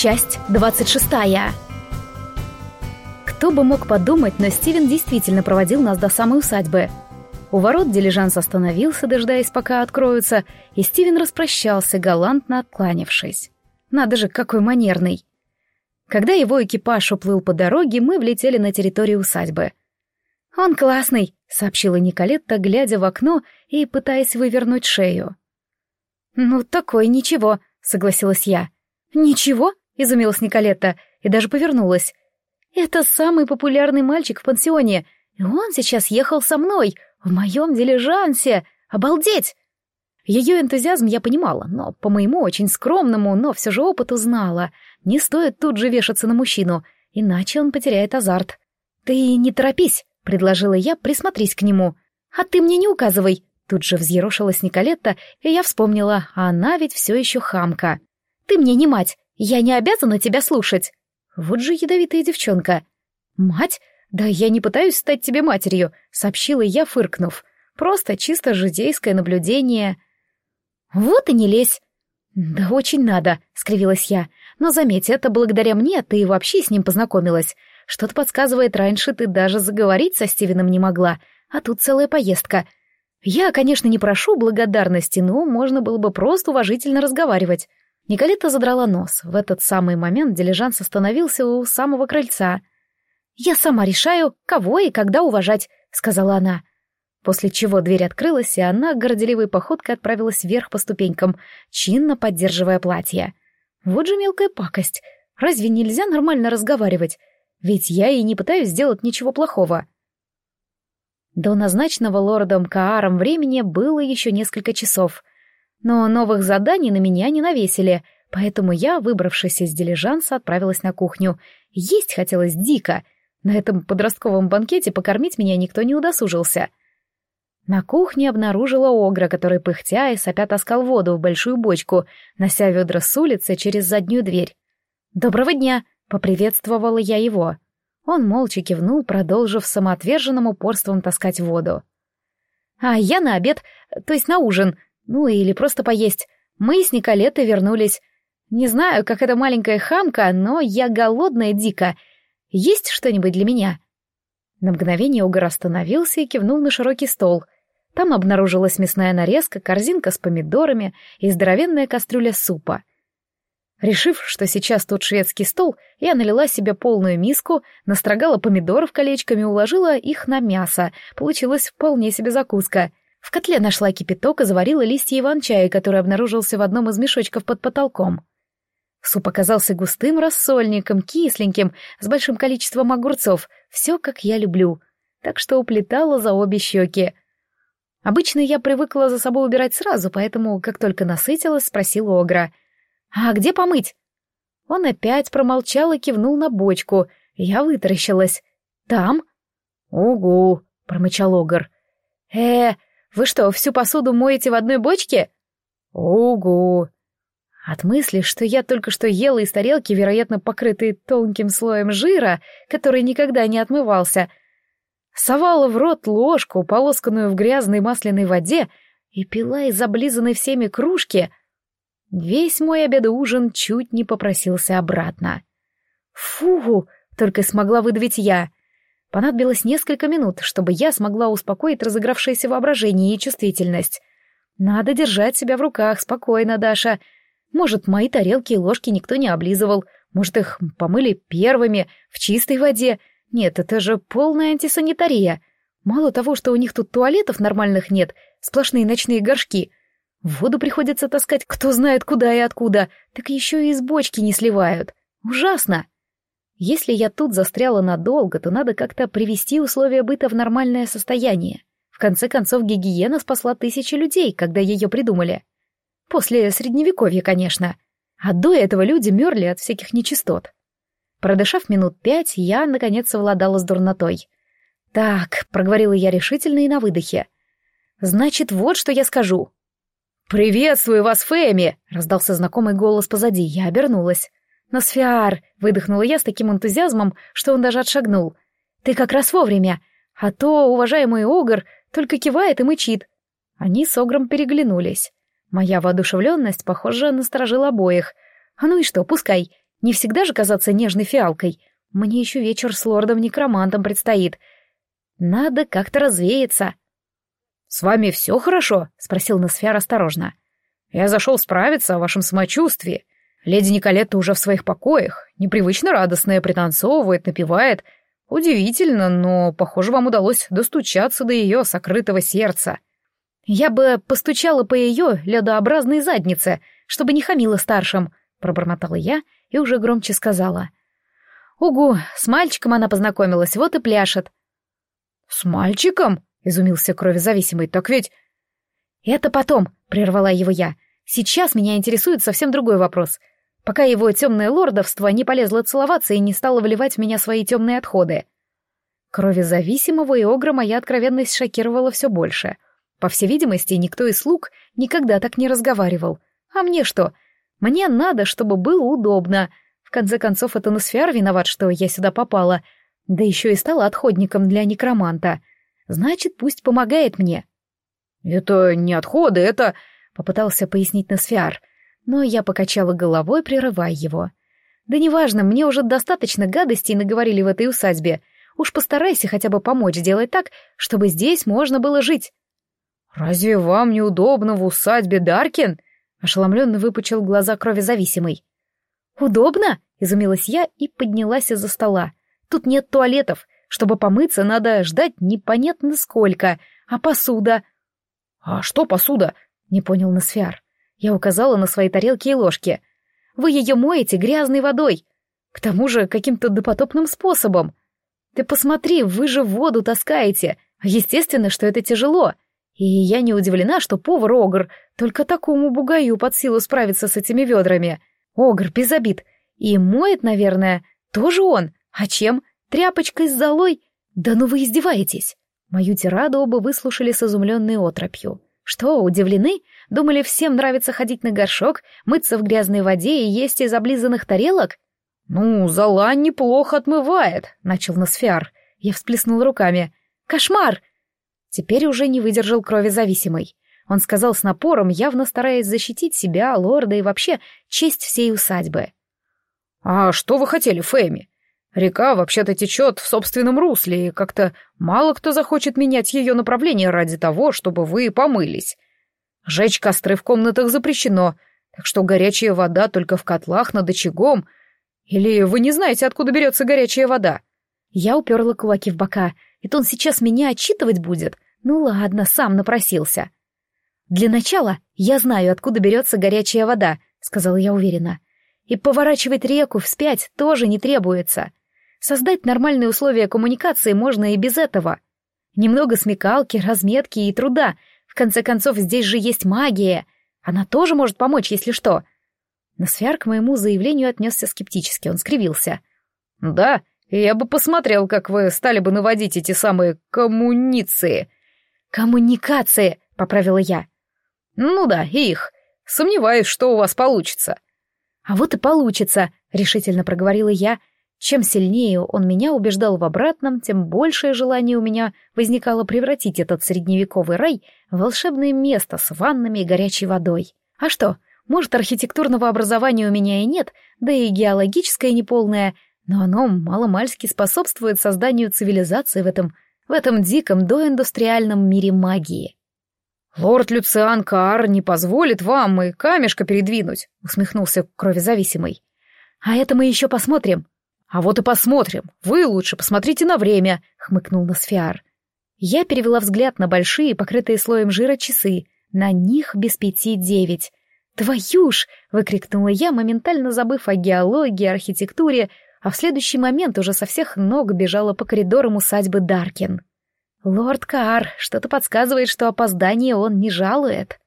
Часть двадцать шестая. Кто бы мог подумать, но Стивен действительно проводил нас до самой усадьбы. У ворот дилижанс остановился, дожидаясь, пока откроются, и Стивен распрощался, галантно откланившись. Надо же, какой манерный. Когда его экипаж уплыл по дороге, мы влетели на территорию усадьбы. «Он классный», — сообщила Николетта, глядя в окно и пытаясь вывернуть шею. «Ну, такой ничего», — согласилась я. «Ничего?» — изумилась Николетта и даже повернулась. «Это самый популярный мальчик в пансионе, и он сейчас ехал со мной, в моем дилижансе. Обалдеть!» Ее энтузиазм я понимала, но по моему очень скромному, но все же опыту знала. Не стоит тут же вешаться на мужчину, иначе он потеряет азарт. «Ты не торопись», — предложила я, присмотрись к нему. «А ты мне не указывай», Тут же взъерошилась Николетта, и я вспомнила, а она ведь все еще хамка. «Ты мне не мать, я не обязана тебя слушать». Вот же ядовитая девчонка. «Мать? Да я не пытаюсь стать тебе матерью», — сообщила я, фыркнув. «Просто чисто житейское наблюдение». «Вот и не лезь». «Да очень надо», — скривилась я. «Но заметь, это благодаря мне ты и вообще с ним познакомилась. Что-то подсказывает, раньше ты даже заговорить со Стивеном не могла, а тут целая поездка. Я, конечно, не прошу благодарности, но можно было бы просто уважительно разговаривать. Николета задрала нос. В этот самый момент дилижанс остановился у самого крыльца. «Я сама решаю, кого и когда уважать», — сказала она. После чего дверь открылась, и она горделивой походкой отправилась вверх по ступенькам, чинно поддерживая платье. Вот же мелкая пакость. Разве нельзя нормально разговаривать? Ведь я и не пытаюсь сделать ничего плохого. До назначенного лордом Кааром времени было еще несколько часов. Но новых заданий на меня не навесили, поэтому я, выбравшись из дилижанса, отправилась на кухню. Есть хотелось дико. На этом подростковом банкете покормить меня никто не удосужился. На кухне обнаружила Огра, который пыхтя и сопя таскал воду в большую бочку, нося ведра с улицы через заднюю дверь. «Доброго дня!» — поприветствовала я его. — он молча кивнул, продолжив самоотверженным упорством таскать воду. «А я на обед, то есть на ужин, ну или просто поесть. Мы с Николетой вернулись. Не знаю, как эта маленькая хамка, но я голодная дико. Есть что-нибудь для меня?» На мгновение Угор остановился и кивнул на широкий стол. Там обнаружилась мясная нарезка, корзинка с помидорами и здоровенная кастрюля супа. Решив, что сейчас тут шведский стол, я налила себе полную миску, настрогала помидоров колечками уложила их на мясо. Получилась вполне себе закуска. В котле нашла кипяток и заварила листья иван-чая, который обнаружился в одном из мешочков под потолком. Суп оказался густым рассольником, кисленьким, с большим количеством огурцов. Все, как я люблю. Так что уплетала за обе щеки. Обычно я привыкла за собой убирать сразу, поэтому, как только насытилась, спросила Огра — «А где помыть?» Он опять промолчал и кивнул на бочку. Я вытаращилась. «Там?» «Угу», — промычал Огр. «Э, вы что, всю посуду моете в одной бочке?» «Угу». От мысли, что я только что ела из тарелки, вероятно, покрытой тонким слоем жира, который никогда не отмывался, совала в рот ложку, полосканную в грязной масляной воде, и пила из облизанной всеми кружки — Весь мой обед ужин чуть не попросился обратно. «Фу!» — только смогла выдавить я. Понадобилось несколько минут, чтобы я смогла успокоить разыгравшееся воображение и чувствительность. Надо держать себя в руках, спокойно, Даша. Может, мои тарелки и ложки никто не облизывал, может, их помыли первыми, в чистой воде. Нет, это же полная антисанитария. Мало того, что у них тут туалетов нормальных нет, сплошные ночные горшки — Воду приходится таскать кто знает куда и откуда, так еще и из бочки не сливают. Ужасно! Если я тут застряла надолго, то надо как-то привести условия быта в нормальное состояние. В конце концов, гигиена спасла тысячи людей, когда ее придумали. После средневековья, конечно. А до этого люди мерли от всяких нечистот. Продышав минут пять, я, наконец, совладала с дурнотой. «Так», — проговорила я решительно и на выдохе. «Значит, вот что я скажу. «Приветствую вас, Фэми!» — раздался знакомый голос позади. Я обернулась. «Носфиар!» — выдохнула я с таким энтузиазмом, что он даже отшагнул. «Ты как раз вовремя! А то уважаемый Огр только кивает и мычит!» Они с Огром переглянулись. Моя воодушевленность, похоже, насторожила обоих. «А ну и что, пускай!» Не всегда же казаться нежной фиалкой. Мне еще вечер с лордом-некромантом предстоит. Надо как-то развеяться. «С вами все хорошо?» — спросил Носфяр осторожно. «Я зашел справиться о вашем самочувствии. Леди Николетта уже в своих покоях, непривычно радостная, пританцовывает, напевает. Удивительно, но, похоже, вам удалось достучаться до ее сокрытого сердца». «Я бы постучала по ее ледообразной заднице, чтобы не хамила старшим», — пробормотала я и уже громче сказала. «Угу, с мальчиком она познакомилась, вот и пляшет». «С мальчиком?» — изумился кровезависимый. «Так ведь...» «Это потом», — прервала его я. «Сейчас меня интересует совсем другой вопрос. Пока его темное лордовство не полезло целоваться и не стало вливать в меня свои темные отходы». Кровезависимого и огра моя откровенность шокировала все больше. По всей видимости, никто из слуг никогда так не разговаривал. А мне что? Мне надо, чтобы было удобно. В конце концов, это Носфиар виноват, что я сюда попала. Да еще и стала отходником для некроманта. Значит, пусть помогает мне. «Это не отходы, это...» — попытался пояснить Носфиар. Но я покачала головой, прерывая его. «Да неважно, мне уже достаточно гадостей наговорили в этой усадьбе. Уж постарайся хотя бы помочь сделать так, чтобы здесь можно было жить». «Разве вам неудобно в усадьбе Даркин?» Ошеломленно выпучил глаза крови зависимый. «Удобно?» — изумилась я и поднялась из-за стола. «Тут нет туалетов. Чтобы помыться, надо ждать непонятно сколько. А посуда?» «А что посуда?» — не понял Носфиар. Я указала на свои тарелки и ложки. «Вы ее моете грязной водой. К тому же каким-то допотопным способом. Ты посмотри, вы же воду таскаете. Естественно, что это тяжело. И я не удивлена, что повар Огр только такому бугаю под силу справиться с этими ведрами. Огр без обид. И моет, наверное, тоже он. А чем? Тряпочкой с золой? Да ну вы издеваетесь. Мою тираду оба выслушали с изумленной отропью. Что, удивлены? Думали, всем нравится ходить на горшок, мыться в грязной воде и есть из облизанных тарелок? Ну, зола неплохо отмывает, начал Носфиар. Я всплеснул руками. Кошмар! Теперь уже не выдержал крови зависимой. Он сказал с напором, явно стараясь защитить себя, лорда и вообще честь всей усадьбы. «А что вы хотели, Фэми? Река вообще-то течет в собственном русле, и как-то мало кто захочет менять ее направление ради того, чтобы вы помылись. Жечь костры в комнатах запрещено, так что горячая вода только в котлах над очагом. Или вы не знаете, откуда берется горячая вода?» Я уперла кулаки в бока — это он сейчас меня отчитывать будет? Ну ладно, сам напросился. Для начала я знаю, откуда берется горячая вода, сказала я уверенно. И поворачивать реку вспять тоже не требуется. Создать нормальные условия коммуникации можно и без этого. Немного смекалки, разметки и труда. В конце концов, здесь же есть магия. Она тоже может помочь, если что. Носфяр к моему заявлению отнесся скептически, он скривился. «Да, я бы посмотрел, как вы стали бы наводить эти самые коммуниции. Коммуникации, поправила я. Ну да, их. Сомневаюсь, что у вас получится. А вот и получится, решительно проговорила я. Чем сильнее он меня убеждал в обратном, тем большее желание у меня возникало превратить этот средневековый рай в волшебное место с ваннами и горячей водой. А что, может, архитектурного образования у меня и нет, да и геологическое неполное — но оно маломальски способствует созданию цивилизации в этом, в этом диком доиндустриальном мире магии. «Лорд Люциан Каар не позволит вам и камешка передвинуть», — усмехнулся кровезависимый. «А это мы еще посмотрим». «А вот и посмотрим. Вы лучше посмотрите на время», — хмыкнул Носфиар. Я перевела взгляд на большие, покрытые слоем жира часы. На них без пяти девять. «Твою ж!» — выкрикнула я, моментально забыв о геологии, архитектуре, а в следующий момент уже со всех ног бежала по коридорам усадьбы Даркин. Лорд Каар что-то подсказывает, что опоздание он не жалует.